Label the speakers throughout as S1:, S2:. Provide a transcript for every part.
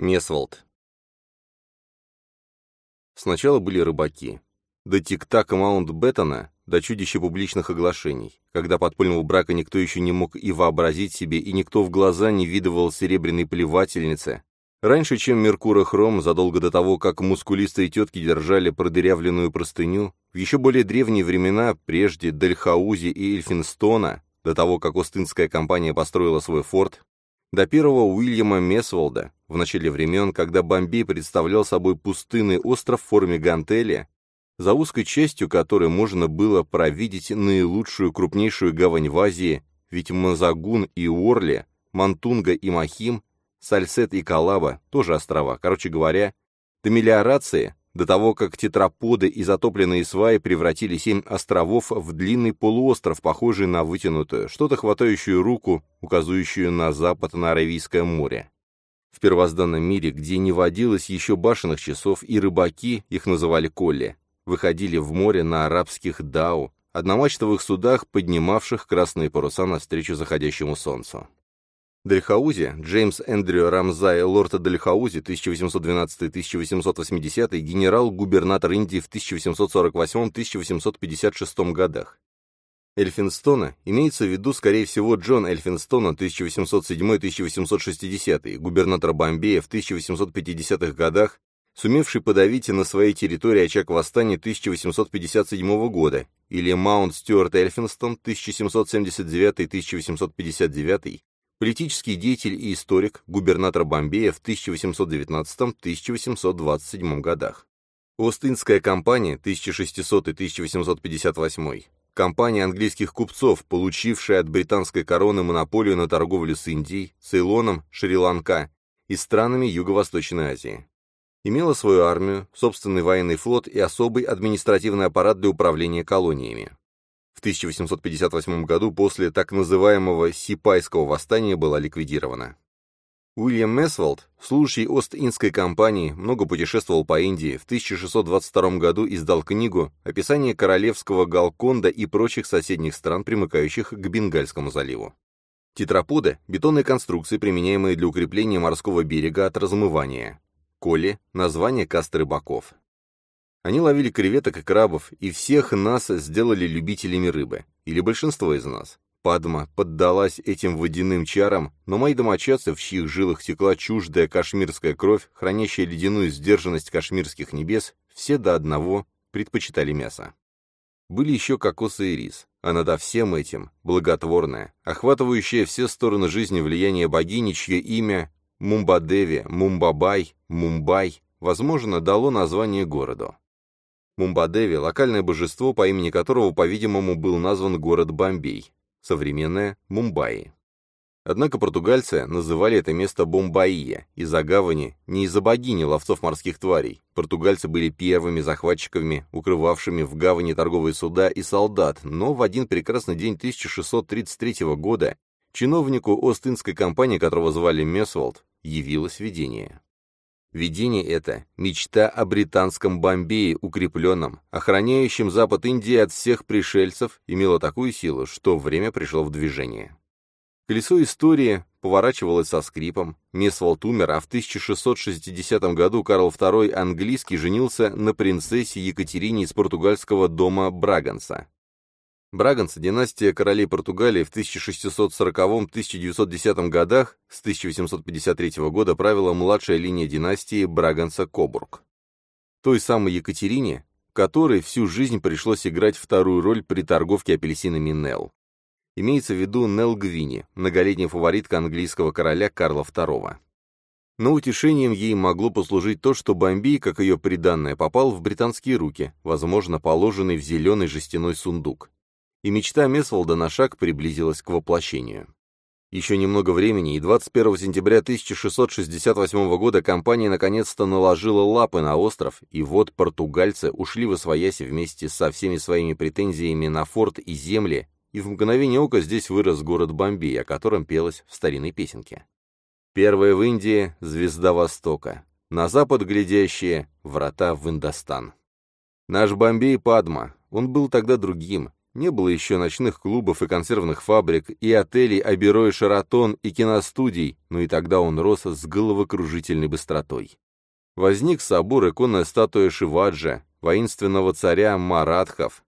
S1: Месволд. Сначала были рыбаки. До тик-така Маунт-Беттона, до чудища публичных оглашений, когда подпольного брака никто еще не мог и вообразить себе, и никто в глаза не видывал серебряной плевательницы. Раньше, чем Меркура Хром, задолго до того, как мускулистые тетки держали продырявленную простыню, в еще более древние времена, прежде Дельхаузи и Эльфинстона, до того, как Остинская компания построила свой форт, до первого Уильяма Месволда, в начале времен, когда Бомбей представлял собой пустынный остров в форме гантели, за узкой частью которой можно было провидеть наилучшую крупнейшую гавань в Азии, ведь Мазагун и Орли, Мантунга и Махим, Сальсет и Калаба, тоже острова, короче говоря, до мелиорации, до того, как тетраподы и затопленные сваи превратили семь островов в длинный полуостров, похожий на вытянутую, что-то хватающую руку, указывающую на запад на Аравийское море. В первозданном мире, где не водилось еще башенных часов, и рыбаки, их называли колли, выходили в море на арабских дау, одномачтовых судах, поднимавших красные паруса навстречу заходящему солнцу. Дельхаузи, Джеймс Эндрю Рамзай, лорд Дельхаузи, 1812-1880, генерал-губернатор Индии в 1848-1856 годах. Эльфинстона имеется в виду, скорее всего, Джон Эльфинстона, 1807-1860, губернатор Бомбея в 1850-х годах, сумевший подавить на своей территории очаг восстания 1857 года, или Маунт Стюарт Эльфинстон, 1779-1859, политический деятель и историк, губернатор Бомбея в 1819-1827 годах. Остинская компания 1600-1858, компания английских купцов, получившая от британской короны монополию на торговлю с Индией, Цейлоном, Шри-Ланка и странами Юго-Восточной Азии. Имела свою армию, собственный военный флот и особый административный аппарат для управления колониями. В 1858 году после так называемого Сипайского восстания была ликвидирована. Уильям Месволд, служащий Ост-Индской компании, много путешествовал по Индии, в 1622 году издал книгу «Описание королевского Галконда и прочих соседних стран, примыкающих к Бенгальскому заливу». Тетраподы – бетонные конструкции, применяемые для укрепления морского берега от размывания. Коли – название каст рыбаков. Они ловили креветок и крабов, и всех нас сделали любителями рыбы, или большинство из нас. Падма поддалась этим водяным чарам, но мои домочадцы, в чьих жилах текла чуждая кашмирская кровь, хранящая ледяную сдержанность кашмирских небес, все до одного предпочитали мясо. Были еще кокосы и рис, а над всем этим благотворное, охватывающее все стороны жизни влияние богини, чье имя Мумбадеви, Мумбабай, Мумбай, возможно, дало название городу. Мумбадеви – локальное божество, по имени которого, по-видимому, был назван город Бомбей, современное Мумбаи. Однако португальцы называли это место Бомбаия из-за гавани, не из-за богини ловцов морских тварей. Португальцы были первыми захватчиками, укрывавшими в гавани торговые суда и солдат, но в один прекрасный день 1633 года чиновнику Ост-Индской компании, которого звали Месволд, явилось видение. Видение это – мечта о британском Бомбее, укрепленном, охраняющем Запад Индии от всех пришельцев, имело такую силу, что время пришло в движение. Колесо истории поворачивалось со скрипом, Месволд умер, а в 1660 году Карл II английский женился на принцессе Екатерине из португальского дома Браганса. Браганцы, династия королей Португалии в 1640-1910 годах, с 1853 года правила младшая линия династии Браганса-Кобург. Той самой Екатерине, которой всю жизнь пришлось играть вторую роль при торговке апельсинами Нелл. Имеется в виду Нелл Гвини, многолетняя фаворитка английского короля Карла II. Но утешением ей могло послужить то, что Бомбей, как ее приданное, попал в британские руки, возможно, положенный в зеленый жестяной сундук и мечта Месволда на шаг приблизилась к воплощению. Еще немного времени, и 21 сентября 1668 года компания наконец-то наложила лапы на остров, и вот португальцы ушли в освояси вместе со всеми своими претензиями на форт и земли, и в мгновение ока здесь вырос город Бомбей, о котором пелось в старинной песенке. Первая в Индии — звезда Востока, на запад глядящие — врата в Индостан. Наш Бомбей Падма, он был тогда другим, не было еще ночных клубов и консервных фабрик, и отелей Аберо и Шаратон, и киностудий, но и тогда он рос с головокружительной быстротой. Возник собор иконная статуя Шиваджа, воинственного царя Маратхов.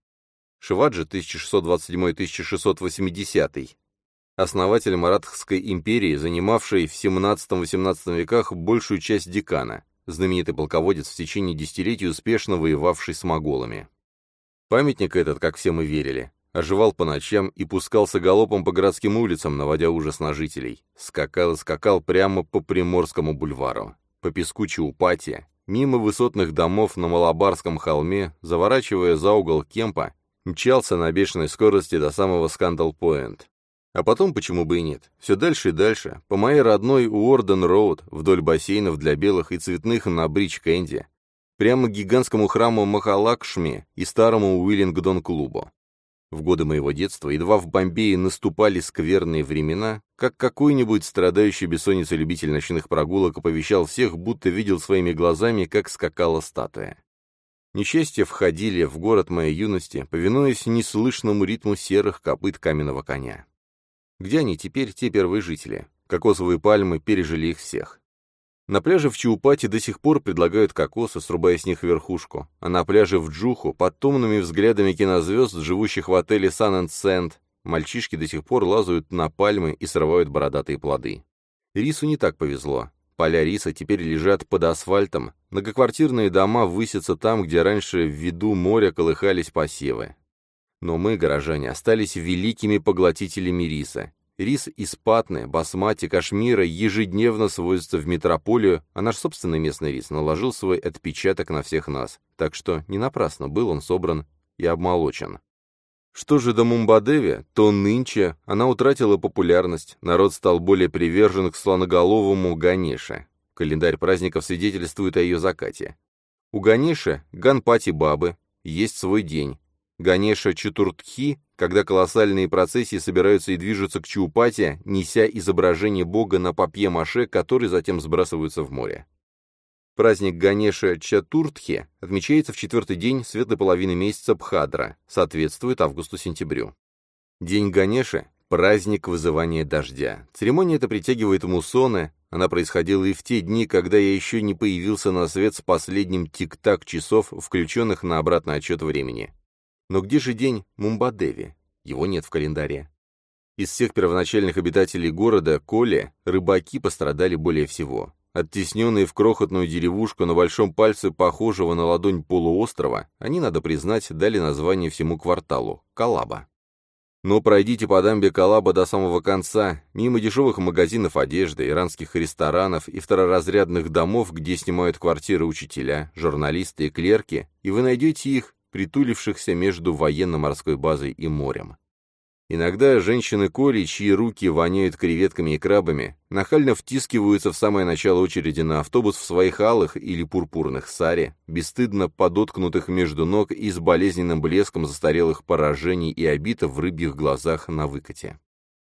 S1: Шиваджа 1627-1680, основатель Маратхской империи, занимавший в 17-18 веках большую часть Декана, знаменитый полководец в течение десятилетий успешно воевавший с моголами. Памятник этот, как все мы верили, оживал по ночам и пускался галопом по городским улицам, наводя ужас на жителей. Скакал и скакал прямо по Приморскому бульвару, по песку Чаупати, мимо высотных домов на Малабарском холме, заворачивая за угол Кемпа, мчался на бешеной скорости до самого Скандал-Пойнт. А потом, почему бы и нет, все дальше и дальше, по моей родной Уорден-Роуд, вдоль бассейнов для белых и цветных на Бридж-Кэнди, прямо к гигантскому храму Махалакшми и старому Уиллингдон-клубу. В годы моего детства, едва в Бомбее наступали скверные времена, как какой-нибудь страдающий бессонницей любитель ночных прогулок оповещал всех, будто видел своими глазами, как скакала статуя. Несчастья входили в город моей юности, повинуясь неслышному ритму серых копыт каменного коня. Где они теперь, те первые жители? Кокосовые пальмы пережили их всех. На пляже в Чиупати до сих пор предлагают кокосы, срубая с них верхушку, а на пляже в Джуху, под томными взглядами кинозвезд, живущих в отеле Сан Сент, мальчишки до сих пор лазают на пальмы и срывают бородатые плоды. Рису не так повезло. Поля риса теперь лежат под асфальтом, многоквартирные дома высятся там, где раньше в виду моря колыхались посевы. Но мы, горожане, остались великими поглотителями риса. Рис из Патны, Басмати, Кашмира ежедневно свозится в метрополию, а наш собственный местный рис наложил свой отпечаток на всех нас. Так что не напрасно был он собран и обмолочен. Что же до Мумбадеви, то нынче она утратила популярность, народ стал более привержен к слоноголовому Ганеше. Календарь праздников свидетельствует о ее закате. У Ганеша, Ганпати Бабы, есть свой день, Ганеша Чатуртхи, когда колоссальные процессии собираются и движутся к Чаупати, неся изображение бога на папье-маше, который затем сбрасываются в море. Праздник Ганеша Чатуртхи отмечается в четвертый день светлой половины месяца Бхадра, соответствует августу-сентябрю. День Ганеши – праздник вызывания дождя. Церемония эта притягивает муссоны, она происходила и в те дни, когда я еще не появился на свет с последним тик-так часов, включенных на обратный отчет времени. Но где же день Мумбадеви? Его нет в календаре. Из всех первоначальных обитателей города, Коли, рыбаки пострадали более всего. Оттесненные в крохотную деревушку на большом пальце похожего на ладонь полуострова, они, надо признать, дали название всему кварталу – Калаба. Но пройдите по дамбе Калаба до самого конца, мимо дешевых магазинов одежды, иранских ресторанов и второразрядных домов, где снимают квартиры учителя, журналисты и клерки, и вы найдете их притулившихся между военно-морской базой и морем. Иногда женщины Кори, чьи руки воняют креветками и крабами, нахально втискиваются в самое начало очереди на автобус в своих алых или пурпурных саре, бесстыдно подоткнутых между ног и с болезненным блеском застарелых поражений и обита в рыбьих глазах на выкате.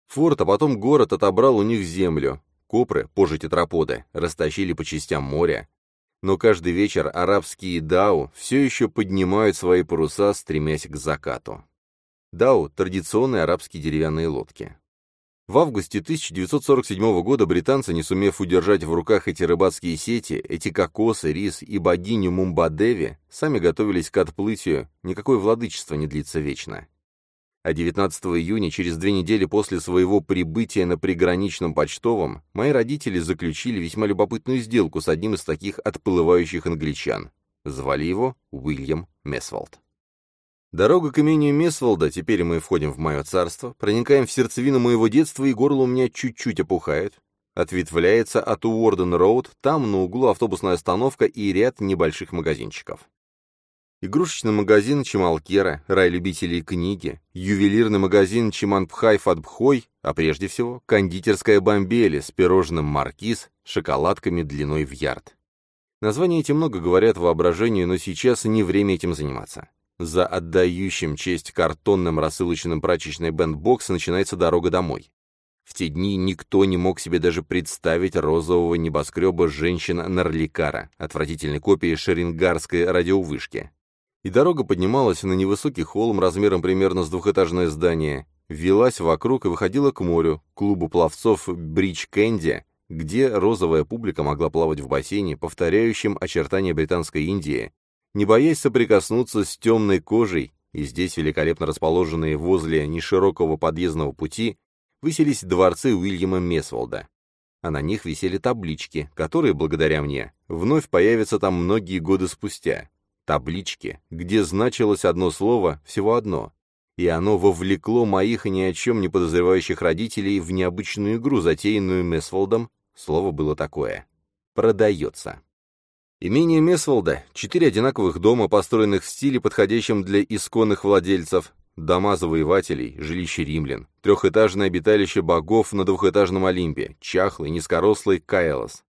S1: Форт, а потом город отобрал у них землю. Копры, позже тетраподы, растащили по частям моря, но каждый вечер арабские дау все еще поднимают свои паруса, стремясь к закату. Дау – традиционные арабские деревянные лодки. В августе 1947 года британцы, не сумев удержать в руках эти рыбацкие сети, эти кокосы, рис и богиню Мумбадеви, сами готовились к отплытию, никакое владычество не длится вечно а 19 июня, через две недели после своего прибытия на приграничном почтовом, мои родители заключили весьма любопытную сделку с одним из таких отплывающих англичан. Звали его Уильям Месволд. Дорога к имению Месволда, теперь мы входим в мое царство, проникаем в сердцевину моего детства, и горло у меня чуть-чуть опухает. Ответвляется от Уорден-Роуд, там на углу автобусная остановка и ряд небольших магазинчиков игрушечный магазин Чемалкера, рай любителей книги, ювелирный магазин Чиманпхай Фадбхой, а прежде всего кондитерская Бомбели с пирожным Маркиз, шоколадками длиной в ярд. Названия эти много говорят воображению, но сейчас не время этим заниматься. За отдающим честь картонным рассыльным прачечной Band Box начинается дорога домой. В те дни никто не мог себе даже представить розового небоскреба женщин Нарликара, отвратительной копии шерингарской радиовышки. И дорога поднималась на невысокий холм размером примерно с двухэтажное здание, вилась вокруг и выходила к морю, клубу пловцов Бридж Кэнди, где розовая публика могла плавать в бассейне, повторяющем очертания Британской Индии, не боясь соприкоснуться с темной кожей, и здесь, великолепно расположенные возле неширокого подъездного пути, высились дворцы Уильяма Месволда. А на них висели таблички, которые, благодаря мне, вновь появятся там многие годы спустя. Таблички, где значилось одно слово, всего одно, и оно вовлекло моих ни о чем не подозревающих родителей в необычную игру, затеянную Месволдом. Слово было такое. «Продается». Имение Месволда — четыре одинаковых дома, построенных в стиле, подходящем для исконных владельцев, дома завоевателей, жилище римлян, трехэтажное обиталище богов на двухэтажном Олимпе, чахлый, низкорослый Каэлос,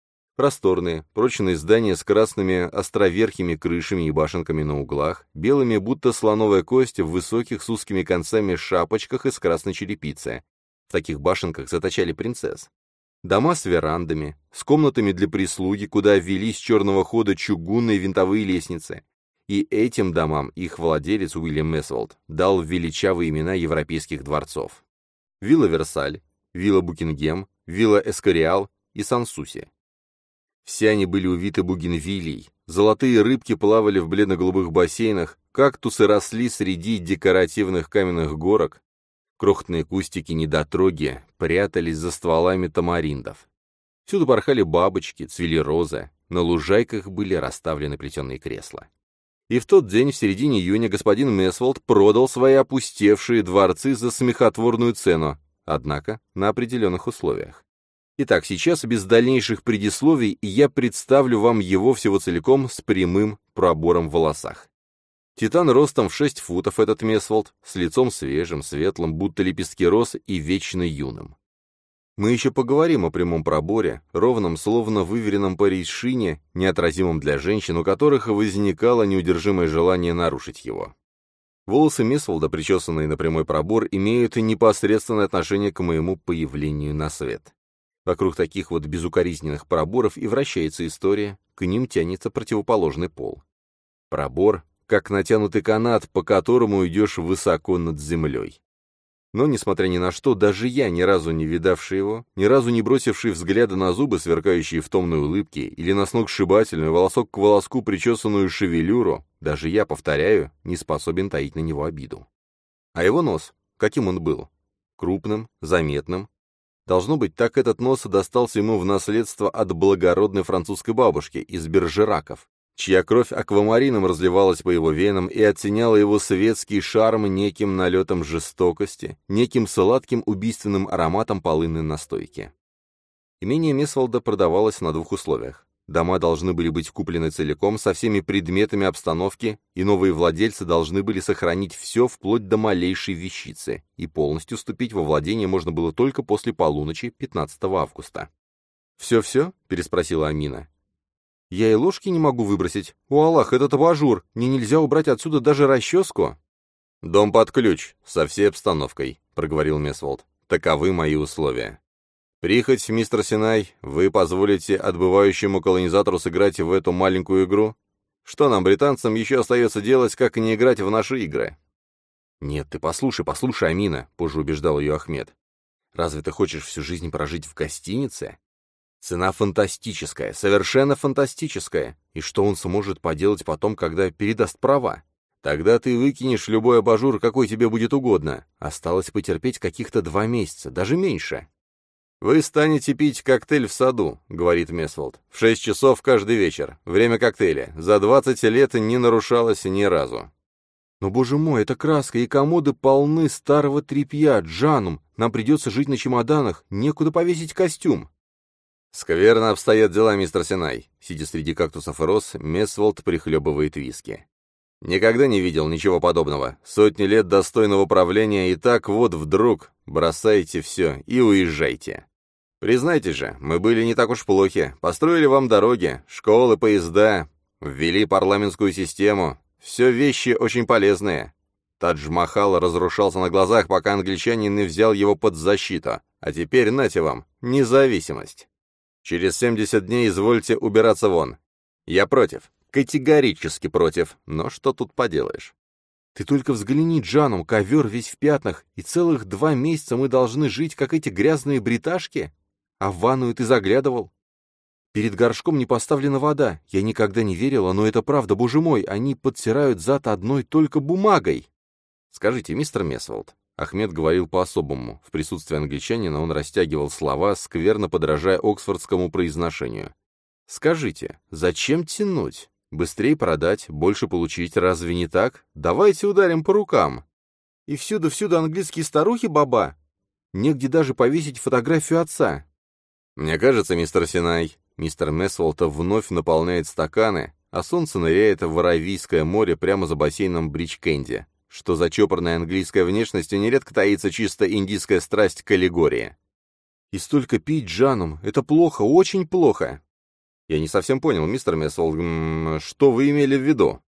S1: Просторные, прочные здания с красными островерхими крышами и башенками на углах, белыми, будто слоновая кость, в высоких с узкими концами шапочках из красной черепицы. В таких башенках заточали принцесс. Дома с верандами, с комнатами для прислуги, куда ввели с черного хода чугунные винтовые лестницы. И этим домам их владелец Уильям Месволд дал величавые имена европейских дворцов. Вилла Версаль, Вилла Букингем, Вилла Эскориал и Сансуси. Все они были увиты бугенвилей, золотые рыбки плавали в бледно-голубых бассейнах, кактусы росли среди декоративных каменных горок, крохотные кустики-недотроги прятались за стволами тамариндов. Всюду порхали бабочки, цвели розы, на лужайках были расставлены плетеные кресла. И в тот день, в середине июня, господин Месволд продал свои опустевшие дворцы за смехотворную цену, однако на определенных условиях. Итак, сейчас, без дальнейших предисловий, я представлю вам его всего целиком с прямым пробором в волосах. Титан ростом в 6 футов этот Месволд, с лицом свежим, светлым, будто лепестки роз и вечно юным. Мы еще поговорим о прямом проборе, ровном, словно выверенном по рейшине, неотразимом для женщин, у которых возникало неудержимое желание нарушить его. Волосы Месволда, причесанные на прямой пробор, имеют непосредственное отношение к моему появлению на свет. Вокруг таких вот безукоризненных проборов и вращается история, к ним тянется противоположный пол. Пробор, как натянутый канат, по которому идешь высоко над землей. Но, несмотря ни на что, даже я, ни разу не видавший его, ни разу не бросивший взгляда на зубы, сверкающие в томной улыбке, или на сногсшибательную, волосок к волоску причесанную шевелюру, даже я, повторяю, не способен таить на него обиду. А его нос, каким он был? Крупным, заметным, Должно быть, так этот нос достался ему в наследство от благородной французской бабушки из Бержераков, чья кровь аквамарином разливалась по его венам и оттеняла его светский шарм неким налетом жестокости, неким сладким убийственным ароматом полынной настойки. Имение Месволда продавалось на двух условиях. Дома должны были быть куплены целиком, со всеми предметами обстановки, и новые владельцы должны были сохранить все вплоть до малейшей вещицы, и полностью вступить во владение можно было только после полуночи 15 августа. «Все-все?» — переспросила Амина. «Я и ложки не могу выбросить. О, Аллах, этот абажур! Мне нельзя убрать отсюда даже расческу!» «Дом под ключ, со всей обстановкой», — проговорил Месволд. «Таковы мои условия». «Прихоть, мистер Синай, вы позволите отбывающему колонизатору сыграть в эту маленькую игру? Что нам, британцам, еще остается делать, как не играть в наши игры?» «Нет, ты послушай, послушай, Амина», — позже убеждал ее Ахмед. «Разве ты хочешь всю жизнь прожить в гостинице? Цена фантастическая, совершенно фантастическая. И что он сможет поделать потом, когда передаст права? Тогда ты выкинешь любой абажур, какой тебе будет угодно. Осталось потерпеть каких-то два месяца, даже меньше. «Вы станете пить коктейль в саду», — говорит Месволд. «В шесть часов каждый вечер. Время коктейля. За двадцать лет не нарушалось ни разу». «Но, боже мой, это краска, и комоды полны старого тряпья, джанум. Нам придется жить на чемоданах, некуда повесить костюм». «Скверно обстоят дела, мистер Синай», — сидя среди кактусов и роз, Месволд прихлебывает виски. «Никогда не видел ничего подобного. Сотни лет достойного правления, и так вот вдруг бросайте все и уезжайте». Признайте же, мы были не так уж плохи. Построили вам дороги, школы, поезда, ввели парламентскую систему. Все вещи очень полезные. Тадж-Махал разрушался на глазах, пока англичанин не взял его под защиту. А теперь, нате вам, независимость. Через 70 дней извольте убираться вон. Я против. Категорически против, но что тут поделаешь?
S2: Ты только взгляни, Джанум, ковер весь в пятнах, и целых два месяца мы должны жить, как эти грязные бриташки? А в ванную ты заглядывал? Перед горшком не поставлена вода. Я никогда не верила, но это правда, боже мой, они подтирают зад одной только бумагой.
S1: Скажите, мистер Месволд, Ахмед говорил по-особому. В присутствии англичанина он растягивал слова, скверно подражая оксфордскому произношению. «Скажите, зачем тянуть? Быстрее продать, больше получить, разве не так? Давайте ударим по рукам!»
S2: «И всюду-всюду английские старухи, баба! Негде даже повесить фотографию отца!»
S1: «Мне кажется, мистер Синай, мистер Месволта вновь наполняет стаканы, а солнце ныряет в Воровийское море прямо за бассейном Брич-Кэнди что за чопорной английской внешностью нередко таится чисто индийская страсть к аллегории.
S2: «И столько пить Джаном, это плохо, очень плохо!»
S1: «Я не совсем понял, мистер Мессел, что вы имели в виду?»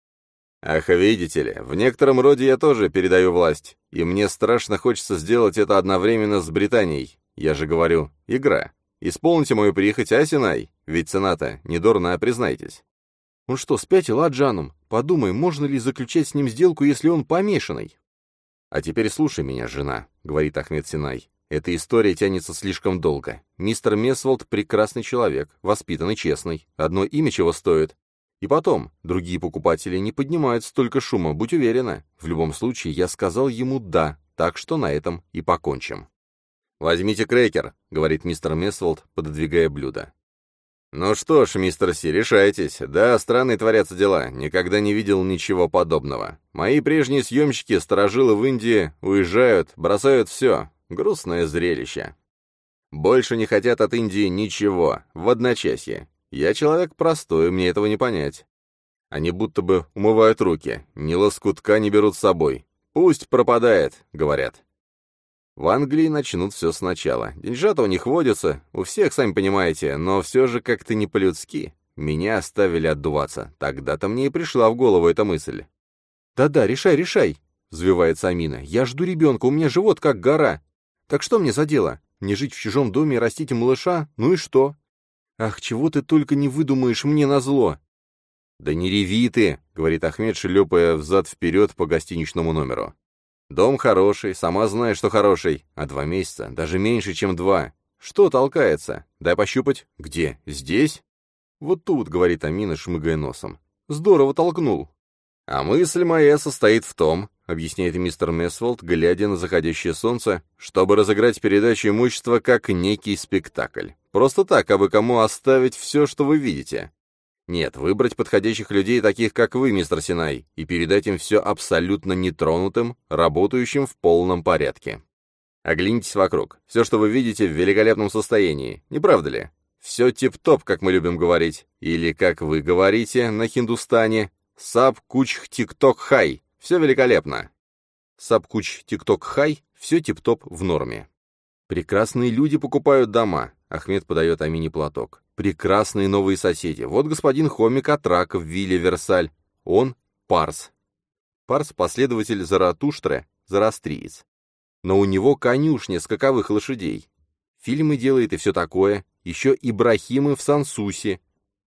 S1: «Ах, видите ли, в некотором роде я тоже передаю власть, и мне страшно хочется сделать это одновременно с Британией. Я же говорю, игра. Исполните мою прихоть, Асинай, ведь цена-то не дурная, признайтесь».
S2: Он что, спятил, а Джаном? Подумай, можно ли заключать с ним сделку, если он помешанный?
S1: «А теперь слушай меня, жена», — говорит Ахмед Синай. «Эта история тянется слишком долго. Мистер Месволд — прекрасный человек, воспитанный, честный. Одно имя чего стоит. И потом, другие покупатели не поднимают столько шума, будь уверена. В любом случае, я сказал ему «да», так что на этом и покончим». «Возьмите крекер», — говорит мистер Месволд, пододвигая блюдо. «Ну что ж, мистер Си, решайтесь. Да, странные творятся дела. Никогда не видел ничего подобного. Мои прежние съемщики, сторожилы в Индии, уезжают, бросают все. Грустное зрелище. Больше не хотят от Индии ничего, в одночасье. Я человек простой, мне этого не понять. Они будто бы умывают руки, ни лоскутка не берут с собой. Пусть пропадает, говорят. В Англии начнут все сначала. Деньжата у них водятся, у всех, сами понимаете, но все же как-то не по-людски. Меня оставили отдуваться. Тогда-то мне и пришла в голову эта мысль.
S2: «Да-да, решай, решай!» — взвивается Амина. «Я жду ребенка, у меня живот как гора. Так что мне за дело? Не жить в чужом доме и растить малыша? Ну и что? Ах, чего ты только не выдумаешь мне назло!»
S1: «Да не реви ты!» — говорит Ахмед, шлепая взад-вперед по гостиничному номеру. Дом хороший, сама знаешь, что хороший. А два месяца, даже меньше, чем два. Что толкается? Дай пощупать. Где? Здесь? Вот тут, говорит Амина, шмыгая носом. Здорово толкнул. А мысль моя состоит в том, объясняет мистер Месфолд, глядя на заходящее солнце, чтобы разыграть передачу имущества как некий спектакль. Просто так, а вы кому оставить все, что вы видите. Нет, выбрать подходящих людей, таких как вы, мистер Синай, и передать им все абсолютно нетронутым, работающим в полном порядке. Оглянитесь вокруг. Все, что вы видите, в великолепном состоянии. Не правда ли? Все тип-топ, как мы любим говорить. Или, как вы говорите на хиндустани, «सब कुछ टिक-टॉक है». Все великолепно. «सब कुछ टिक-टॉक है» — все тип-топ в норме. Прекрасные люди покупают дома. Ахмед подает Амине платок. Прекрасные новые соседи. Вот господин Хомик Атрак в вилле Версаль. Он Парс. Парс — последователь Заратуштра, зарастриец. Но у него конюшня скаковых лошадей. Фильмы делает и все такое. Еще Ибрахимы в Сансусе.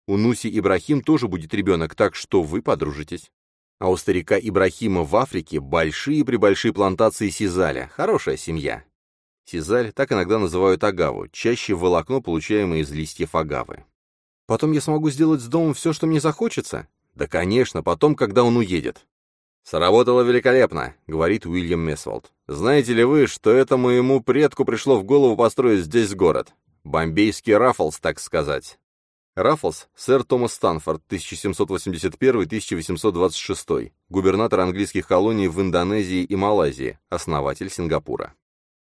S1: У Нуси Ибрахим тоже будет ребенок, так что вы подружитесь. А у старика Ибрахима в Африке большие-пребольшие плантации сизаля. Хорошая семья. Сизаль так иногда называют агаву, чаще волокно, получаемое из листьев агавы.
S2: Потом я смогу сделать с домом все, что мне захочется?
S1: Да, конечно, потом, когда он уедет. «Сработало великолепно», — говорит Уильям Месволд. «Знаете ли вы, что это моему предку пришло в голову построить здесь город? Бомбейский Раффлс, так сказать». Раффлс — сэр Томас Станфорд, 1781-1826, губернатор английских колоний в Индонезии и Малайзии, основатель Сингапура.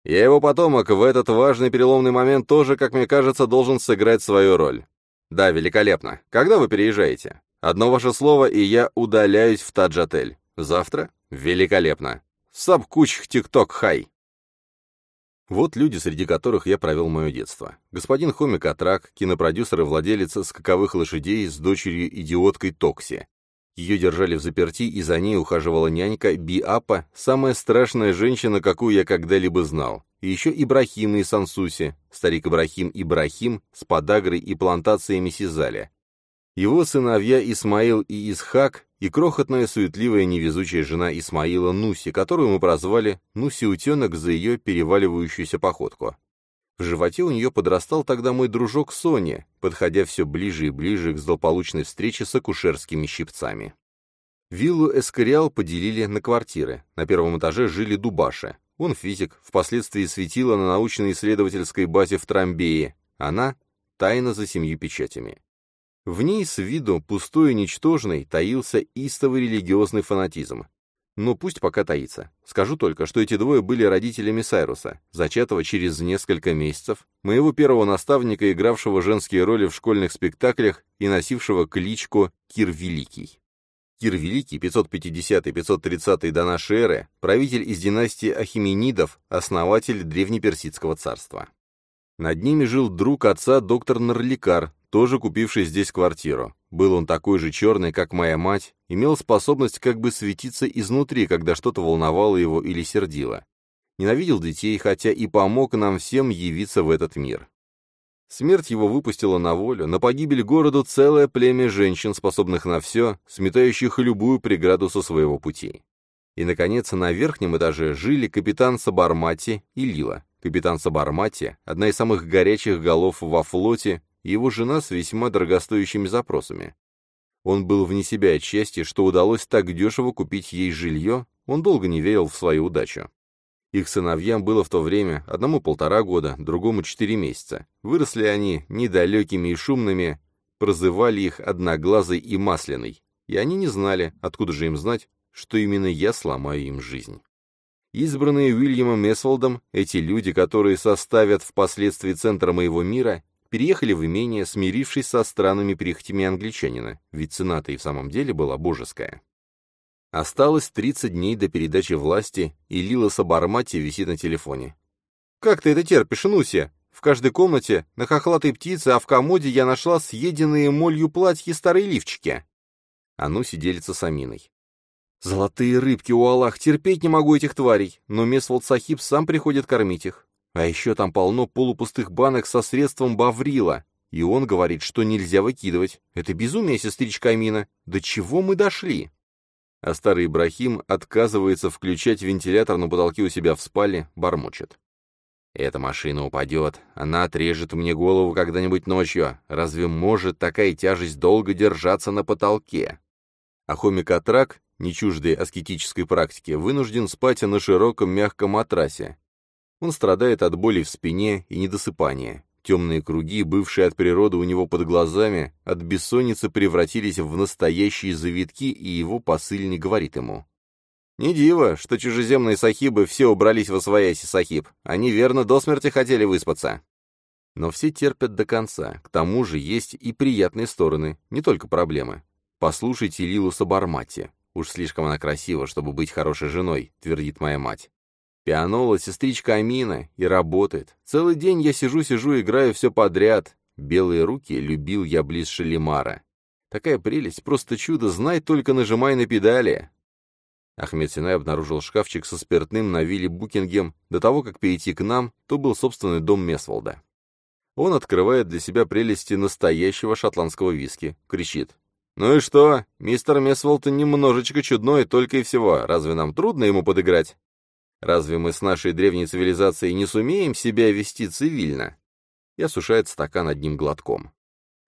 S1: Я его потомок в этот важный переломный момент тоже, как мне кажется, должен сыграть свою роль. Да, великолепно. Когда вы переезжаете? Одно ваше слово, и я удаляюсь в Тадж-отель. Завтра? Великолепно. Сабкуч тик-ток хай. Вот люди, среди которых я провел мое детство. Господин Хомик Атрак, кинопродюсер и владелец скаковых лошадей с дочерью-идиоткой Токси, ее держали в заперти, и за ней ухаживала нянька Биапа, самая страшная женщина, какую я когда-либо знал. И еще Ибрахим из Сансуси, старик Ибрахим Ибрахим с подагрой и плантациями Сизаля. Его сыновья Исмаил и Исхак и крохотная суетливая невезучая жена Исмаила Нуси, которую мы прозвали Нуси-утенок за ее переваливающуюся походку. В животе у нее подрастал тогда мой дружок Соня, подходя все ближе и ближе к злополучной встрече с акушерскими щипцами. Виллу Эскориал поделили на квартиры. На первом этаже жили Дубаша. Он физик, впоследствии светила на научно-исследовательской базе в Трамбее. Она — тайна за семью печатями. В ней с виду пустой и ничтожный таился истовый религиозный фанатизм. Но пусть пока таится. Скажу только, что эти двое были родителями Сайруса, зачатого через несколько месяцев, моего первого наставника, игравшего женские роли в школьных спектаклях и носившего кличку Кир Великий. Кир Великий, 550-530 до нашей эры, правитель из династии Ахименидов, основатель древнеперсидского царства. Над ними жил друг отца доктор Нарликар, тоже купивший здесь квартиру. Был он такой же черный, как моя мать, имел способность как бы светиться изнутри, когда что-то волновало его или сердило. Ненавидел детей, хотя и помог нам всем явиться в этот мир. Смерть его выпустила на волю, на погибель городу целое племя женщин, способных на все, сметающих любую преграду со своего пути. И, наконец, на верхнем этаже жили капитан Сабармати и Лила. Капитан Сабармати — одна из самых горячих голов во флоте, его жена с весьма дорогостоящими запросами. Он был вне себя от счастья, что удалось так дешево купить ей жилье, он долго не верил в свою удачу. Их сыновьям было в то время одному полтора года, другому четыре месяца. Выросли они недалекими и шумными, прозывали их Одноглазый и Масляный, и они не знали, откуда же им знать, что именно я сломаю им жизнь. Избранные Уильямом Месфолдом, эти люди, которые составят впоследствии центр моего мира, переехали в имение, смирившись со странными прихотями англичанина, ведь цена-то и в самом деле была божеская. Осталось 30 дней до передачи власти, и Лила Сабармати висит на телефоне. «Как ты это терпишь, Нуся? В каждой комнате, на хохлатой птице, а в комоде я нашла съеденные молью платья старые лифчики». А Нуси делится с Аминой. «Золотые рыбки, у Аллах, терпеть не могу этих тварей, но Месволд Сахиб сам приходит кормить их. А еще там полно полупустых банок со средством Баврила, и он говорит, что нельзя выкидывать. Это безумие, сестричка Амина. До чего мы дошли?» а старый Ибрахим отказывается включать вентилятор на потолке у себя в спальне, бормочет. «Эта машина упадет, она отрежет мне голову когда-нибудь ночью. Разве может такая тяжесть долго держаться на потолке?» А хомик Атрак, не чуждый аскетической практике, вынужден спать на широком мягком матрасе. Он страдает от боли в спине и недосыпания. Темные круги, бывшие от природы у него под глазами, от бессонницы превратились в настоящие завитки, и его посыльник говорит ему. «Не диво, что чужеземные сахибы все убрались во свояси сахиб. Они верно до смерти хотели выспаться». Но все терпят до конца. К тому же есть и приятные стороны, не только проблемы. Послушайте Лилу Сабармати. Уж слишком она красива, чтобы быть хорошей женой, твердит моя мать. Пианола, сестричка Амина, и работает. Целый день я сижу-сижу, играю все подряд. Белые руки любил я близ Шалимара. Такая прелесть, просто чудо, знай, только нажимай на педали. Ахмед Синай обнаружил шкафчик со спиртным на вилле Букингем. До того, как перейти к нам, то был собственный дом Месволда. Он открывает для себя прелести настоящего шотландского виски. Кричит. «Ну и что? Мистер Месволд немножечко чудной, только и всего. Разве нам трудно ему подыграть?» Разве мы с нашей древней цивилизацией не сумеем себя вести цивильно? И осушает стакан одним глотком.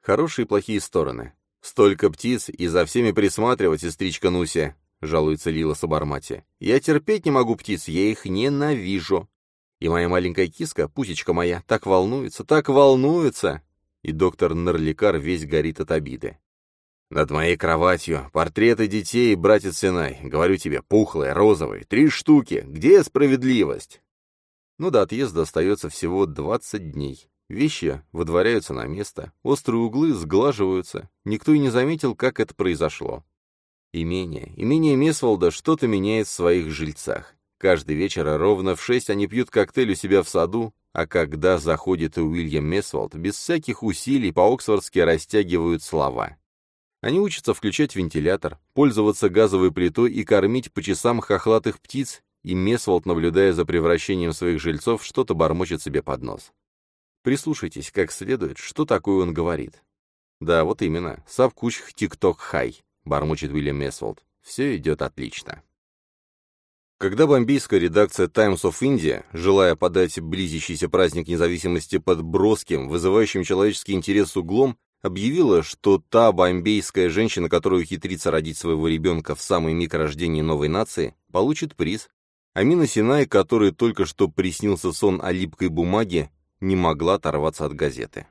S1: Хорошие и плохие стороны. Столько птиц, и за всеми присматривать, сестричка Нуся, жалуется Лила Сабармати. Я терпеть не могу птиц, я их ненавижу. И моя маленькая киска, пусечка моя, так волнуется, так волнуется. И доктор Нарликар весь горит от обиды. Над моей кроватью портреты детей, братец Синай. Говорю тебе, пухлые, розовые, три штуки. Где справедливость? Ну до отъезда остается всего двадцать дней. Вещи выдворяются на место, острые углы сглаживаются. Никто и не заметил, как это произошло. Имение, имение Месволда что-то меняет в своих жильцах. Каждый вечер ровно в шесть они пьют коктейль у себя в саду, а когда заходит Уильям Месволд, без всяких усилий по-оксфордски растягивают слова. Они учатся включать вентилятор, пользоваться газовой плитой и кормить по часам хохлатых птиц, и Месволд, наблюдая за превращением своих жильцов, что-то бормочет себе под нос. Прислушайтесь как следует, что такое он говорит. Да, вот именно. Сабкучих тик-ток хай, бормочет Уильям Месфолд. Все идет отлично. Когда бомбейская редакция Times of India, желая подать близящийся праздник независимости под броским, вызывающим человеческий интерес углом, объявила, что та бомбейская женщина, которая ухитрится родить своего ребенка в самый миг рождения новой нации, получит приз. Амина Синай, которой только что приснился сон о липкой бумаге, не могла оторваться от газеты.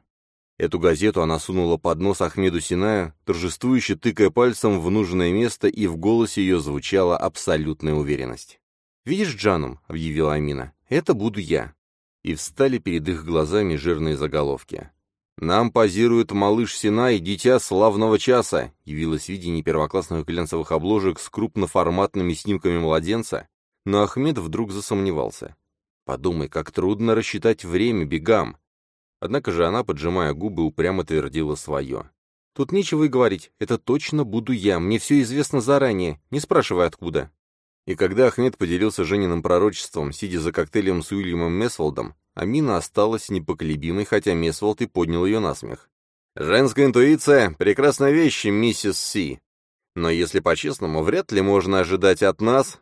S1: Эту газету она сунула под нос Ахмеду Синаю, торжествующе тыкая пальцем в нужное место, и в голосе ее звучала абсолютная уверенность. «Видишь, Джанум», — объявила Амина, — «это буду я». И встали перед их глазами жирные заголовки. «Нам позирует малыш Синай, дитя славного часа», явилось видение первоклассных глянцевых обложек с крупноформатными снимками младенца, но Ахмед вдруг засомневался. «Подумай, как трудно рассчитать время бегам. Однако же она, поджимая губы, упрямо твердила свое. «Тут нечего и говорить, это точно буду я, мне все известно заранее, не спрашивай откуда». И когда Ахмед поделился Жениным пророчеством, сидя за коктейлем с Уильямом Месволдом, Амина осталась непоколебимой, хотя Месволд и поднял ее на смех. «Женская интуиция — прекрасная вещь, миссис Си. Но если по-честному, вряд ли можно ожидать от нас,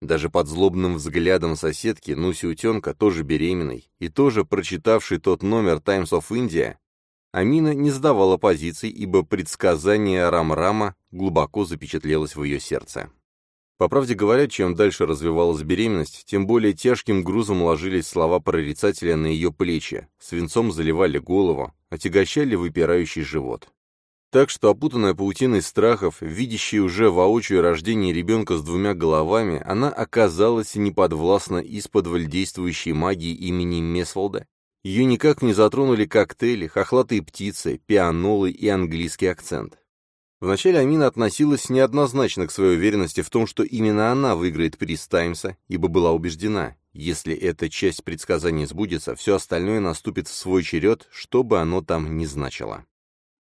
S1: даже под злобным взглядом соседки Нуси Утенка, тоже беременной, и тоже прочитавшей тот номер Times of India, Амина не сдавала позиций, ибо предсказание Рам-Рама глубоко запечатлелось в ее сердце. По правде говоря, чем дальше развивалась беременность, тем более тяжким грузом ложились слова прорицателя на ее плечи, свинцом заливали голову, отягощали выпирающий живот. Так что, опутанная паутиной страхов, видящая уже воочию рождение ребенка с двумя головами, она оказалась неподвластна из-под действующей магии имени Месволда. Ее никак не затронули коктейли, хохлатые птицы, пианолы и английский акцент. Вначале Амина относилась неоднозначно к своей уверенности в том, что именно она выиграет приз Таймса, ибо была убеждена, если эта часть предсказания сбудется, все остальное наступит в свой черед, что бы оно там ни значило.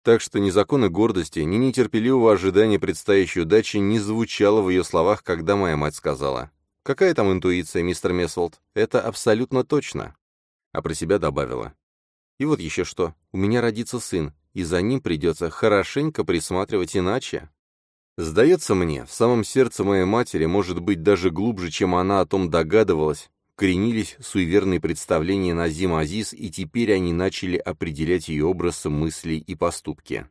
S1: Так что ни законы гордости, ни нетерпеливого ожидания предстоящей удачи не звучало в ее словах, когда моя мать сказала. «Какая там интуиция, мистер Месфолд? Это абсолютно точно». А про себя добавила. «И вот еще что. У меня родится сын, и за ним придется хорошенько присматривать иначе». Сдается мне, в самом сердце моей матери, может быть, даже глубже, чем она о том догадывалась, коренились суеверные представления Назим Азиз, и теперь они начали определять ее образ мыслей и поступки.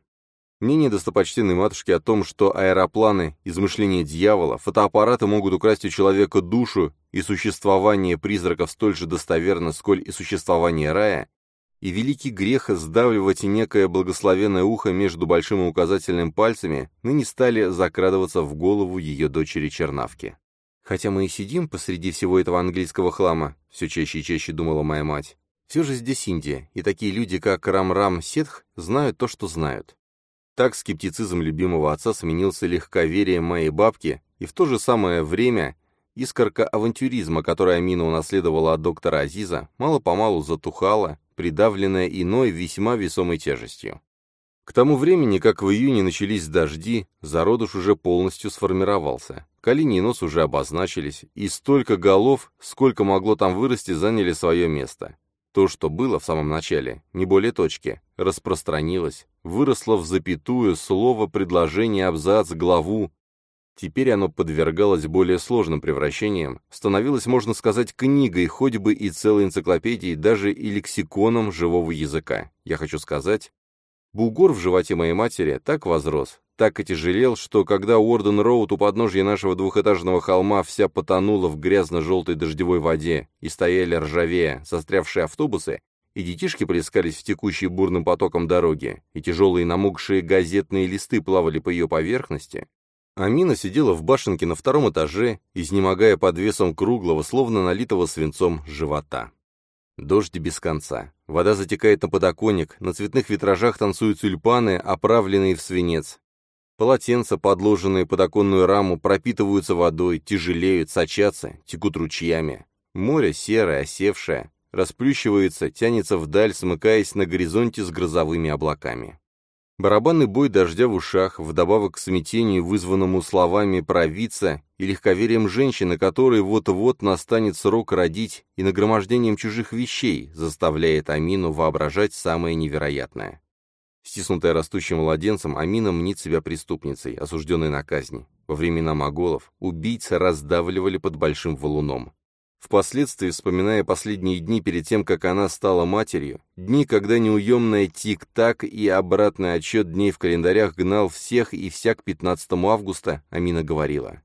S1: Мнение достопочтенной матушки о том, что аэропланы – измышления дьявола, фотоаппараты могут украсть у человека душу, и существование призраков столь же достоверно, сколь и существование рая, и великий грех сдавливать некое благословенное ухо между большим и указательным пальцами ныне стали закрадываться в голову ее дочери Чернавки. Хотя мы и сидим посреди всего этого английского хлама, все чаще и чаще думала моя мать, все же здесь Индия, и такие люди, как Рам-Рам Сетх, знают то, что знают. Так скептицизм любимого отца сменился легковерием моей бабки, и в то же самое время искорка авантюризма, которую Амина унаследовала от доктора Азиза, мало-помалу затухала, придавленная иной весьма весомой тяжестью. К тому времени, как в июне начались дожди, зародыш уже полностью сформировался. Колени и нос уже обозначились, и столько голов, сколько могло там вырасти, заняли свое место. То, что было в самом начале, не более точки, распространилось, выросло в запятую слово, предложение, абзац, главу. Теперь оно подвергалось более сложным превращениям, становилось, можно сказать, книгой, хоть бы и целой энциклопедией, даже и лексиконом живого языка. Я хочу сказать, Бугор в животе моей матери так возрос, так отяжелел, что когда Уорден Роуд у подножья нашего двухэтажного холма вся потонула в грязно-желтой дождевой воде и стояли ржавея, застрявшие автобусы, и детишки плескались в текущей бурным потоком дороги, и тяжелые намокшие газетные листы плавали по ее поверхности, Амина сидела в башенке на втором этаже, изнемогая под весом круглого, словно налитого свинцом, живота. Дождь без конца. Вода затекает на подоконник, на цветных витражах танцуют тюльпаны, оправленные в свинец. Полотенца, подложенные под оконную раму, пропитываются водой, тяжелеют, сочатся, текут ручьями. Море серое, осевшее, расплющивается, тянется вдаль, смыкаясь на горизонте с грозовыми облаками. Барабанный бой дождя в ушах, вдобавок к смятению, вызванному словами «провидца» и легковерием женщины, которой вот-вот настанет срок родить, и нагромождением чужих вещей, заставляет Амину воображать самое невероятное. Стиснутая растущим младенцем, Амина мнит себя преступницей, осужденной на казнь. Во времена моголов убийцы раздавливали под большим валуном. Впоследствии, вспоминая последние дни перед тем, как она стала матерью, дни, когда неуемная тик-так и обратный отчет дней в календарях гнал всех и вся к 15 августа, Амина говорила.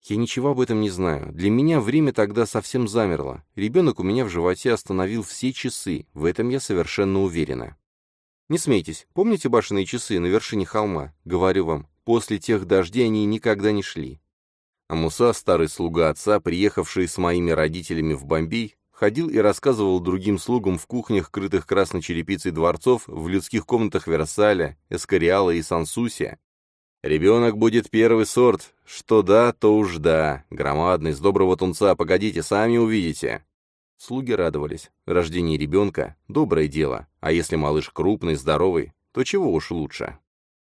S1: «Я ничего об этом не знаю. Для меня время тогда совсем замерло. Ребенок у меня в животе остановил все часы, в этом я совершенно уверена». «Не смейтесь, помните башенные часы на вершине холма? Говорю вам, после тех дождей они никогда не шли. А Муса, старый слуга отца, приехавший с моими родителями в Бомбей, ходил и рассказывал другим слугам в кухнях, крытых красной черепицей дворцов, в людских комнатах Версаля, Эскориала и Сансуся. «Ребенок будет первый сорт. Что да, то уж да. Громадный, с доброго тунца, погодите, сами увидите». Слуги радовались. Рождение ребенка — доброе дело. А если малыш крупный, здоровый, то чего уж лучше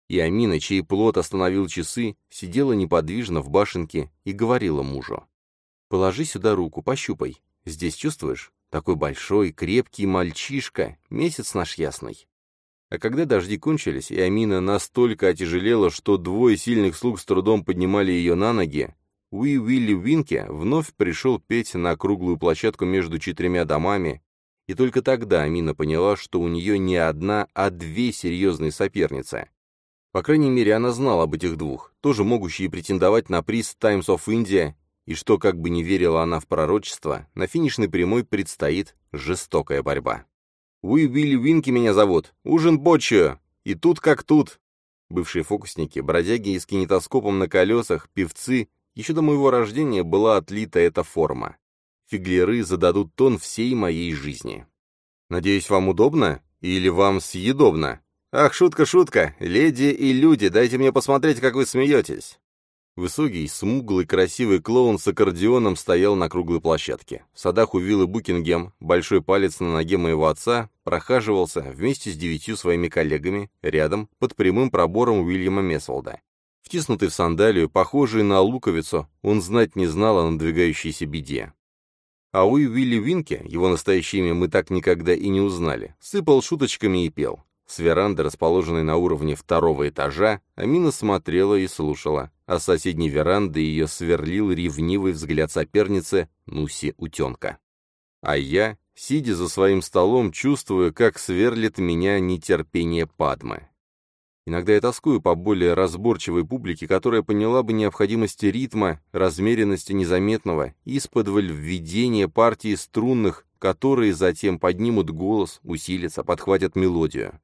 S1: и Амина, чей плод остановил часы, сидела неподвижно в башенке и говорила мужу. «Положи сюда руку, пощупай. Здесь чувствуешь? Такой большой, крепкий мальчишка, месяц наш ясный». А когда дожди кончились, и Амина настолько отяжелела, что двое сильных слуг с трудом поднимали ее на ноги, Уи Уилли Винке вновь пришел петь на круглую площадку между четырьмя домами, и только тогда Амина поняла, что у нее не одна, а две серьезные соперницы. По крайней мере, она знала об этих двух, тоже могущие претендовать на приз Times of India, и что, как бы не верила она в пророчество, на финишной прямой предстоит жестокая борьба. «Уи Уилли Винки меня зовут, ужин бочью, и тут как тут». Бывшие фокусники, бродяги с кинетоскопом на колесах, певцы, еще до моего рождения была отлита эта форма. Фиглеры зададут тон всей моей жизни. Надеюсь, вам удобно? Или вам съедобно? «Ах, шутка, шутка! Леди и люди, дайте мне посмотреть, как вы смеетесь!» Высокий, смуглый, красивый клоун с аккордеоном стоял на круглой площадке. В садах у виллы Букингем, большой палец на ноге моего отца, прохаживался вместе с девятью своими коллегами, рядом, под прямым пробором Уильяма Месволда. Втиснутый в сандалию, похожий на луковицу, он знать не знал о надвигающейся беде. А у Уилли Винке, его настоящее имя мы так никогда и не узнали, сыпал шуточками и пел. С веранды, расположенной на уровне второго этажа, Амина смотрела и слушала, а с соседней веранды ее сверлил ревнивый взгляд соперницы Нуси Утенка. А я, сидя за своим столом, чувствую, как сверлит меня нетерпение Падмы. Иногда я тоскую по более разборчивой публике, которая поняла бы необходимость ритма, размеренности незаметного, исподволь введения партии струнных, которые затем поднимут голос, усилятся, подхватят мелодию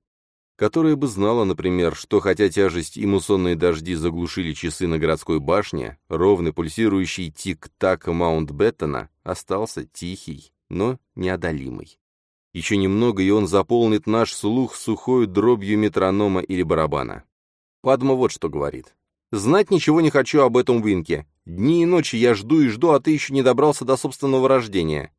S1: которая бы знала, например, что хотя тяжесть и муссонные дожди заглушили часы на городской башне, ровный пульсирующий тик-так Маунт-Беттона остался тихий, но неодолимый. Еще немного, и он заполнит наш слух сухой дробью метронома или барабана. Падма вот что говорит. «Знать ничего не хочу об этом Винке. Дни и ночи я жду и жду, а ты еще не добрался до собственного рождения.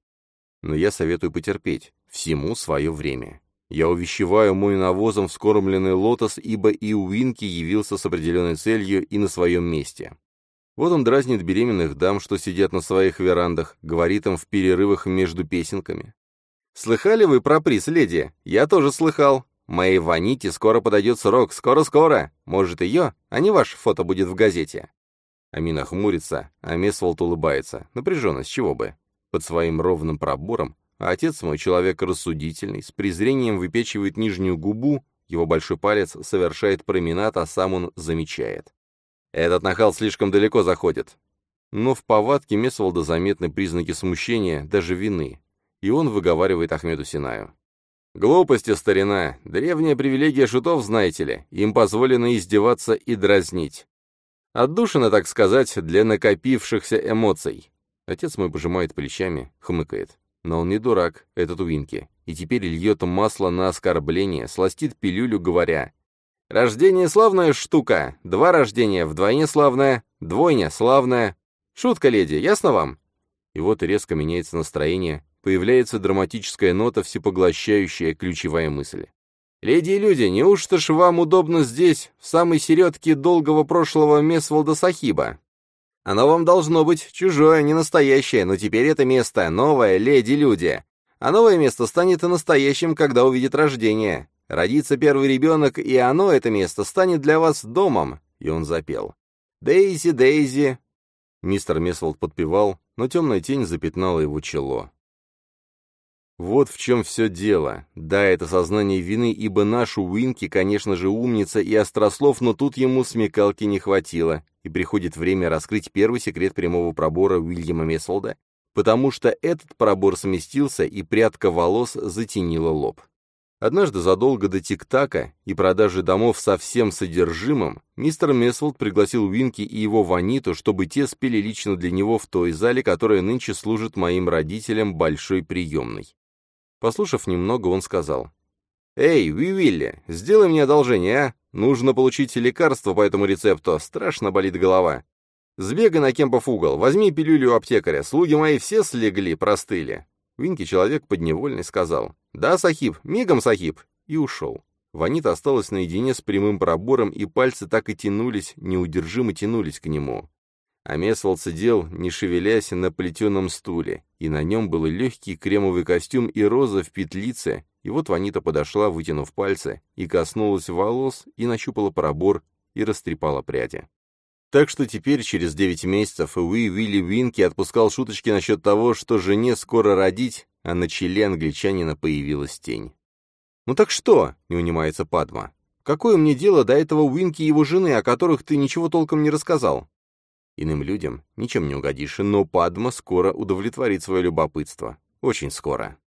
S1: Но я советую потерпеть. Всему свое время. Я увещеваю мой навозом вскормленный лотос, ибо и Уинки явился с определенной целью и на своем месте. Вот он дразнит беременных дам, что сидят на своих верандах, говорит им в перерывах между песенками. «Слыхали вы про приз, леди? Я тоже слыхал. Моей Ваните скоро подойдет срок, скоро-скоро. Может, ее, а не ваше фото будет в газете». Амина хмурится, а Месволт улыбается. Напряженно, с чего бы? Под своим ровным пробором а отец мой человек рассудительный, с презрением выпечивает нижнюю губу, его большой палец совершает променад, а сам он замечает. Этот нахал слишком далеко заходит. Но в повадке Месволда заметны признаки смущения, даже вины, и он выговаривает Ахмеду Синаю. «Глупости, старина, древняя привилегия шутов, знаете ли, им позволено издеваться и дразнить. Отдушина, так сказать, для накопившихся эмоций». Отец мой пожимает плечами, хмыкает. Но он не дурак, этот Уинки, и теперь льет масло на оскорбление, сластит пилюлю, говоря «Рождение славная штука, два рождения вдвойне славная, двойня славная. Шутка, леди, ясно вам?» И вот резко меняется настроение, появляется драматическая нота, всепоглощающая ключевая мысль. «Леди и люди, неужто ж вам удобно здесь, в самой середке долгого прошлого Месволда Сахиба? Оно вам должно быть чужое, не настоящее, но теперь это место новое, леди-люди. А новое место станет настоящим, когда увидит рождение. Родится первый ребенок, и оно, это место, станет для вас домом!» И он запел. «Дейзи, Дейзи!»
S2: Мистер Месфолд подпевал, но темная тень запятнала его чело. Вот в чем все дело. Да, это сознание вины, ибо наш Уинки, конечно же, умница и острослов, но тут ему смекалки не хватило, и приходит время раскрыть первый секрет прямого пробора Уильяма Месфолда, потому что этот пробор сместился, и прядка волос затенила лоб. Однажды задолго до тик-така и продажи домов со всем содержимым, мистер Месфолд пригласил Уинки и его Ваниту, чтобы те спели лично для него в той зале, которая нынче служит моим родителям большой приемной. Послушав немного, он сказал, «Эй, Уивилли, сделай мне одолжение, а? Нужно получить лекарство по этому рецепту, страшно болит голова. Сбегай на Кемпов угол, возьми пилюлю у аптекаря, слуги мои все слегли, простыли». Винки человек подневольный сказал, «Да, Сахиб, мигом, Сахиб!» и ушел. Ванита осталась наедине с прямым пробором, и пальцы так и тянулись, неудержимо тянулись к нему. А Месволд сидел, не шевелясь, на плетеном стуле, и на нем был легкий кремовый костюм и роза в петлице, и вот Ванита подошла, вытянув пальцы, и коснулась волос, и нащупала пробор, и растрепала пряди. Так что теперь, через девять месяцев, Уи Уилли Винки отпускал шуточки насчет того, что жене скоро родить, а на челе англичанина появилась тень. «Ну так что?» — не унимается Падма. «Какое мне дело до этого Уинки и его жены, о которых ты ничего толком не рассказал?» Иным людям ничем не угодишь, но Падма скоро удовлетворит свое любопытство. Очень скоро.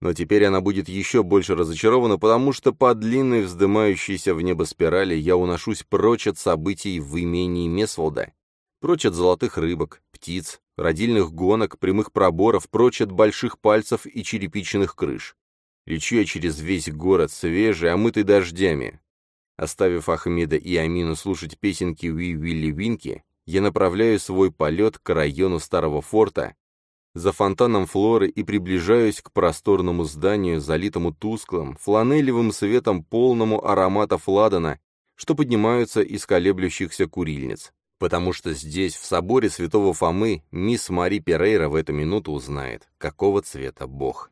S2: Но теперь она будет еще больше разочарована, потому что по длинной вздымающейся в небо спирали я уношусь прочь от событий в имении Месволда, прочь от золотых рыбок, птиц, родильных гонок, прямых проборов, прочь от больших пальцев и черепичных крыш. Лечу я через весь город, свежий, омытый дождями. Оставив Ахмеда и Амину слушать песенки Уи Вилли Винки, я направляю свой полет к району старого форта, за фонтаном флоры и приближаюсь к просторному зданию, залитому тусклым, фланелевым светом, полному аромата фладана, что поднимаются из колеблющихся курильниц. Потому что здесь, в соборе святого Фомы, мисс Мари Перейра в эту минуту узнает, какого цвета Бог.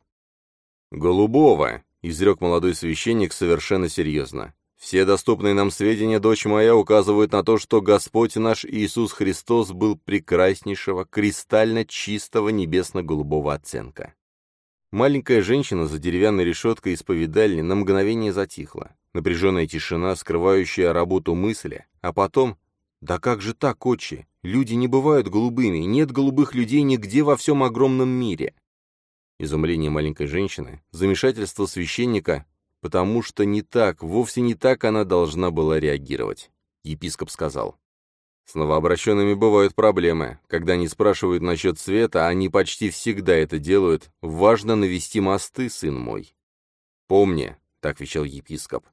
S2: «Голубого», — изрек молодой священник совершенно серьезно. Все доступные нам сведения, дочь моя, указывают на то, что Господь наш Иисус Христос был прекраснейшего, кристально чистого небесно-голубого оттенка. Маленькая женщина за деревянной решеткой исповедальни на мгновение затихла. Напряженная тишина, скрывающая работу мысли, а потом «Да как же так, отче? Люди не бывают голубыми, нет голубых людей нигде во всем огромном мире». Изумление маленькой женщины, замешательство священника, потому что не так, вовсе не так она должна была реагировать. Епископ сказал. С новообращенными бывают проблемы. Когда они спрашивают насчет света, они почти всегда это делают. Важно навести мосты, сын мой. Помни, так вещал епископ.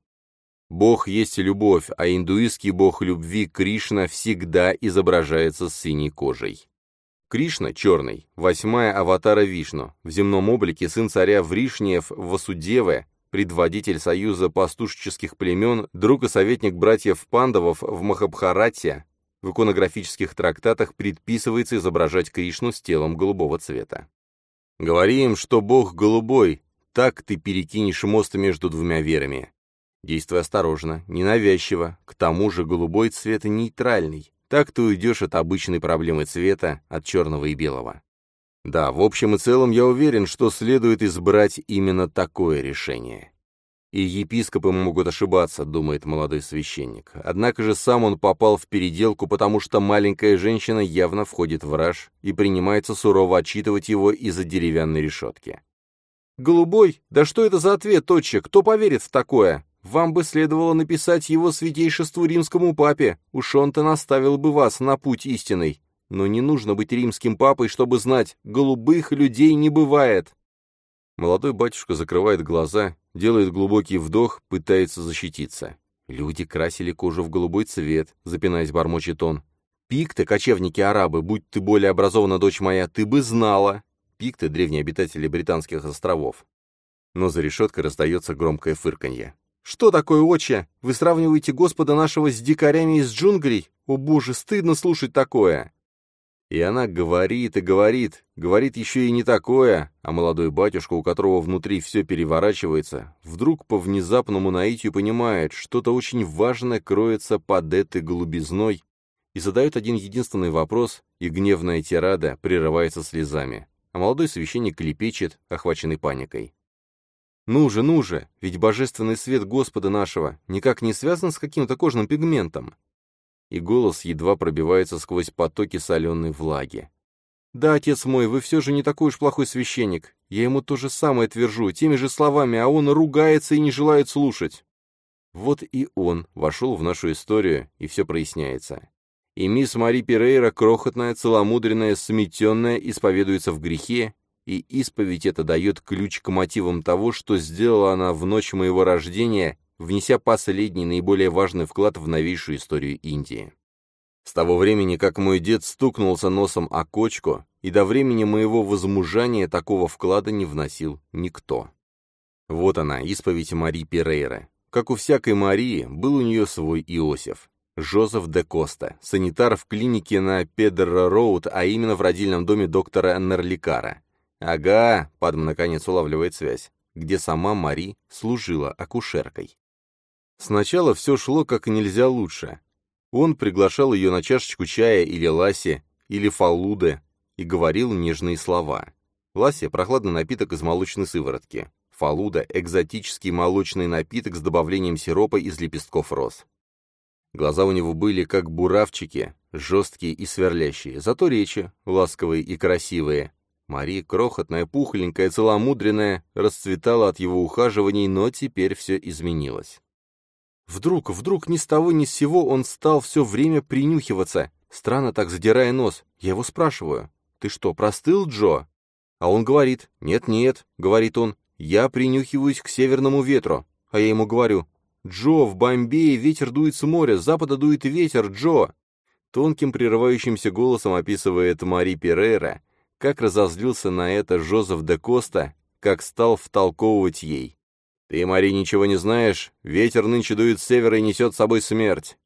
S2: Бог есть любовь, а индуистский бог любви Кришна всегда изображается с синей кожей. Кришна, черный, восьмая аватара Вишну, в земном облике сын царя Вришниев Васудевы, предводитель союза пастушеческих племен, друг и советник братьев Пандавов в Махабхарате, в иконографических трактатах предписывается изображать Кришну с телом голубого цвета. Говори им, что Бог голубой, так ты перекинешь мост между двумя верами. Действуй осторожно, ненавязчиво, к тому же голубой цвет нейтральный, так ты уйдешь от обычной проблемы цвета, от черного и белого. Да, в общем и целом я уверен, что следует избрать именно такое решение. И епископы могут ошибаться, думает молодой священник. Однако же сам он попал в переделку, потому что маленькая женщина явно входит в раж и принимается сурово отчитывать его из-за деревянной решетки. «Голубой? Да что это за ответ, отче? Кто поверит в такое? Вам бы следовало написать его святейшеству римскому папе. Уж он-то наставил бы вас на путь истинный. Но не нужно быть римским папой, чтобы знать, голубых людей не бывает. Молодой батюшка закрывает глаза, делает глубокий вдох, пытается защититься. Люди красили кожу в голубой цвет, запинаясь бормочет он. Пикты, кочевники-арабы, будь ты более образована, дочь моя, ты бы знала. Пикты — древние обитатели британских островов. Но за решеткой раздается громкое фырканье. «Что такое, отче? Вы сравниваете Господа нашего с дикарями из джунглей? О боже, стыдно слушать такое!»
S1: И она говорит и говорит, говорит еще и не такое, а молодой батюшка, у которого внутри все переворачивается, вдруг по внезапному наитию понимает, что-то очень важное кроется под этой голубизной, и задает один единственный вопрос, и гневная тирада прерывается слезами, а молодой священник лепечет, охваченный паникой. «Ну же, ну же, ведь божественный свет Господа нашего никак не связан с каким-то кожным пигментом и голос едва пробивается сквозь потоки соленой влаги. «Да, отец мой, вы все же не такой уж плохой священник. Я ему то же самое твержу, теми же словами, а он ругается и не желает слушать». Вот и он вошел в нашу историю, и все проясняется. И мисс Мари Перейра, крохотная, целомудренная, сметенная, исповедуется в грехе, и исповедь это дает ключ к мотивам того, что сделала она в ночь моего рождения внеся последний, наиболее важный вклад в новейшую историю Индии. С того времени, как мой дед стукнулся носом о кочку, и до времени моего возмужания такого вклада не вносил никто. Вот она, исповедь Мари Перейра. Как у всякой Марии, был у нее свой Иосиф. Жозеф де Коста, санитар в клинике на Педро-Роуд, а именно в родильном доме доктора Нерликара. Ага, Падм наконец улавливает связь, где сама Мари служила акушеркой. Сначала все шло как нельзя лучше. Он приглашал ее на чашечку чая или ласи, или фалуды, и говорил нежные слова. Ласи — прохладный напиток из молочной сыворотки. Фалуда — экзотический молочный напиток с добавлением сиропа из лепестков роз. Глаза у него были как буравчики, жесткие и сверлящие, зато речи ласковые и красивые. Мари, крохотная, пухленькая, целомудренная, расцветала от его ухаживаний, но теперь все изменилось. Вдруг, вдруг ни с того ни с сего он стал все время принюхиваться, странно так задирая нос. Я его спрашиваю, «Ты что, простыл, Джо?» А он говорит, «Нет-нет», — говорит он, «я принюхиваюсь к северному ветру». А я ему говорю, «Джо, в Бомбее ветер дует с моря, с запада дует ветер, Джо!» Тонким прерывающимся голосом описывает Мари Перейра, как разозлился на это Жозеф де Коста, как стал втолковывать ей. Ты, Мари, ничего не знаешь, ветер нынче дует с севера и несет с собой смерть.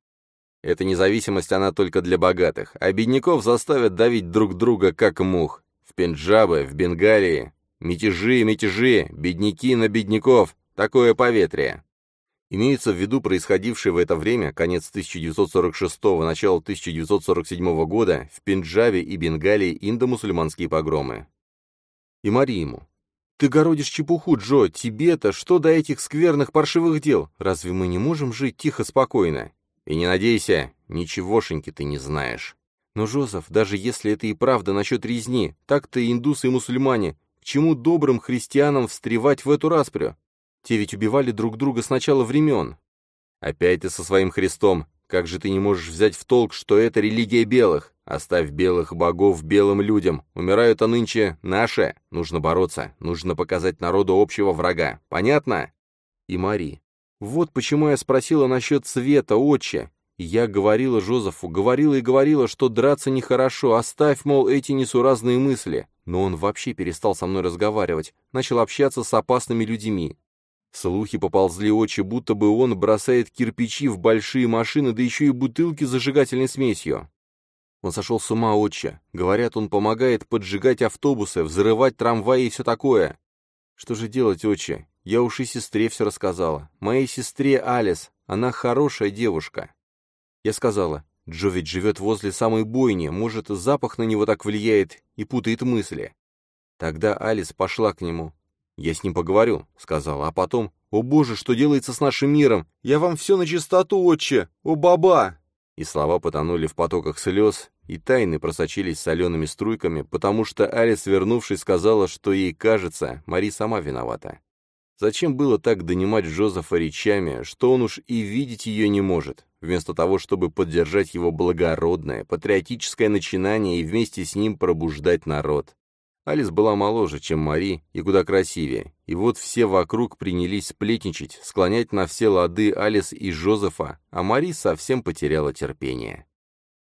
S1: Эта независимость, она только для богатых, а бедняков заставят давить друг друга, как мух. В Пенджабе, в Бенгалии. Мятежи, мятежи, бедняки на бедняков. Такое поветрие. Имеется в виду происходившее в это время, конец 1946-го, начало 1947 года, в Пенджабе и Бенгалии индомусульманские погромы. И Мари ему. «Ты городишь чепуху, Джо, тебе-то что до этих скверных паршивых дел? Разве мы не можем жить тихо, спокойно? И не надейся, ничегошеньки ты не знаешь». «Но, Жозеф, даже если это и правда насчет резни, так-то индусы и мусульмане, к чему добрым христианам встревать в эту распрю? Те ведь убивали друг друга с начала времен». «Опять ты со своим Христом. Как же ты не можешь взять в толк, что это религия белых? Оставь белых богов белым людям. Умирают, а нынче наши. Нужно бороться. Нужно показать народу общего врага. Понятно? И Мари. Вот почему я спросила насчет цвета, отче. Я говорила Жозефу, говорила и говорила, что драться нехорошо, оставь, мол, эти несуразные мысли. Но он вообще перестал со мной разговаривать, начал общаться с опасными людьми. Слухи поползли очи, будто бы он бросает кирпичи в большие машины, да еще и бутылки с зажигательной смесью. Он сошел с ума, отче. Говорят, он помогает поджигать автобусы, взрывать трамваи и все такое. Что же делать, отче? Я уж и сестре все рассказала. Моей сестре Алис. Она хорошая девушка. Я сказала, Джо ведь живет возле самой бойни, может, запах на него так влияет и путает мысли. Тогда Алис пошла к нему. «Я с ним поговорю», — сказала, а потом, «О боже, что делается с нашим миром? Я вам все на чистоту, отче! О, баба!» И слова потонули в потоках слез, и тайны просочились солеными струйками, потому что Алис, вернувшись, сказала, что ей кажется, Мари сама виновата. Зачем было так донимать Джозефа речами, что он уж и видеть ее не может, вместо того, чтобы поддержать его благородное, патриотическое начинание и вместе с ним пробуждать народ? Алис была моложе, чем Мари, и куда красивее, и вот все вокруг принялись сплетничать, склонять на все лады Алис и Жозефа, а Мари совсем потеряла терпение.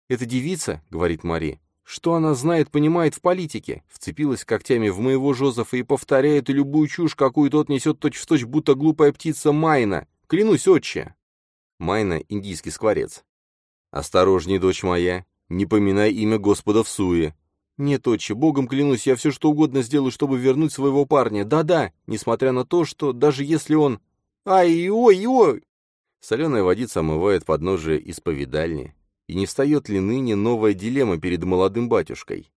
S1: «Эта девица, — говорит Мари, — что она знает, понимает в политике, вцепилась когтями в моего Жозефа и повторяет любую чушь, какую тот несет точь-в-точь, точь, будто глупая птица Майна. Клянусь, отче!» Майна — индийский скворец. «Осторожней, дочь моя, Не поминай имя Господа в суе.
S2: Нет, отче, богом клянусь, я все что угодно сделаю, чтобы вернуть своего парня. Да-да, несмотря на то, что даже если он... Ай-ой-ой!
S1: Соленая водица омывает подножие исповедальни, и не встает ли ныне новая дилемма перед молодым батюшкой?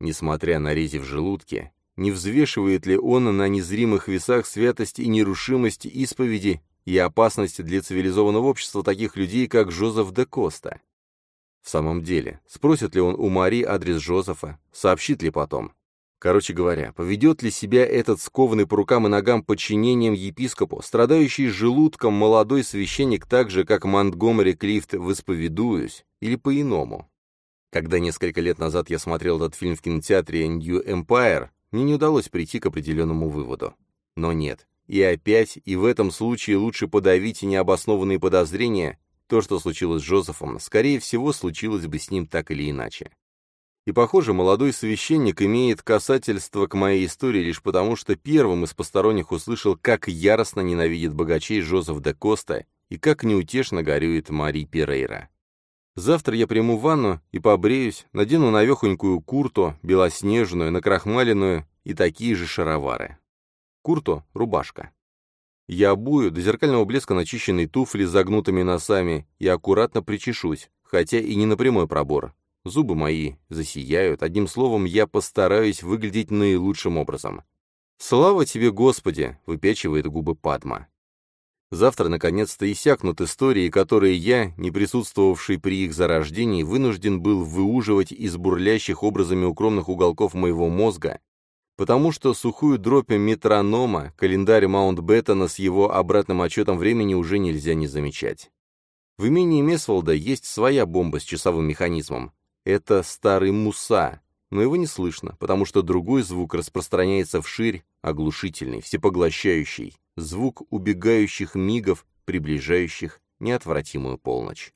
S1: Несмотря на рези в желудке, не взвешивает ли он на незримых весах святость и нерушимость исповеди и опасность для цивилизованного общества таких людей, как Жозеф де Коста? В самом деле, спросит ли он у Мари адрес Жозефа, сообщит ли потом? Короче говоря, поведет ли себя этот скованный по рукам и ногам подчинением епископу, страдающий желудком молодой священник так же, как Монтгомери Клифт в «Исповедуюсь», или по-иному? Когда несколько лет назад я смотрел этот фильм в кинотеатре New Empire, мне не удалось прийти к определенному выводу. Но нет. И опять, и в этом случае лучше подавить необоснованные подозрения, то, что случилось с Джозефом, скорее всего, случилось бы с ним так или иначе. И, похоже, молодой священник имеет касательство к моей истории лишь потому, что первым из посторонних услышал, как яростно ненавидит богачей Жозеф де Коста и как неутешно горюет Мари Перейра. Завтра я приму ванну и побреюсь, надену навехонькую курту, белоснежную, накрахмаленную и такие же шаровары. Курту — рубашка. Я обую до зеркального блеска начищенные туфли с загнутыми носами и аккуратно причешусь, хотя и не на прямой пробор, Зубы мои засияют, одним словом, я постараюсь выглядеть наилучшим образом. «Слава тебе, Господи!» — выпячивает губы Падма. Завтра, наконец-то, иссякнут истории, которые я, не присутствовавший при их зарождении, вынужден был выуживать из бурлящих образами укромных уголков моего мозга, потому что сухую дробь метронома, календарь Маунт-Беттона с его обратным отчетом времени уже нельзя не замечать. В имении Месволда есть своя бомба с часовым механизмом, это старый муса, но его не слышно, потому что другой звук распространяется вширь, оглушительный, всепоглощающий, звук убегающих мигов, приближающих неотвратимую полночь.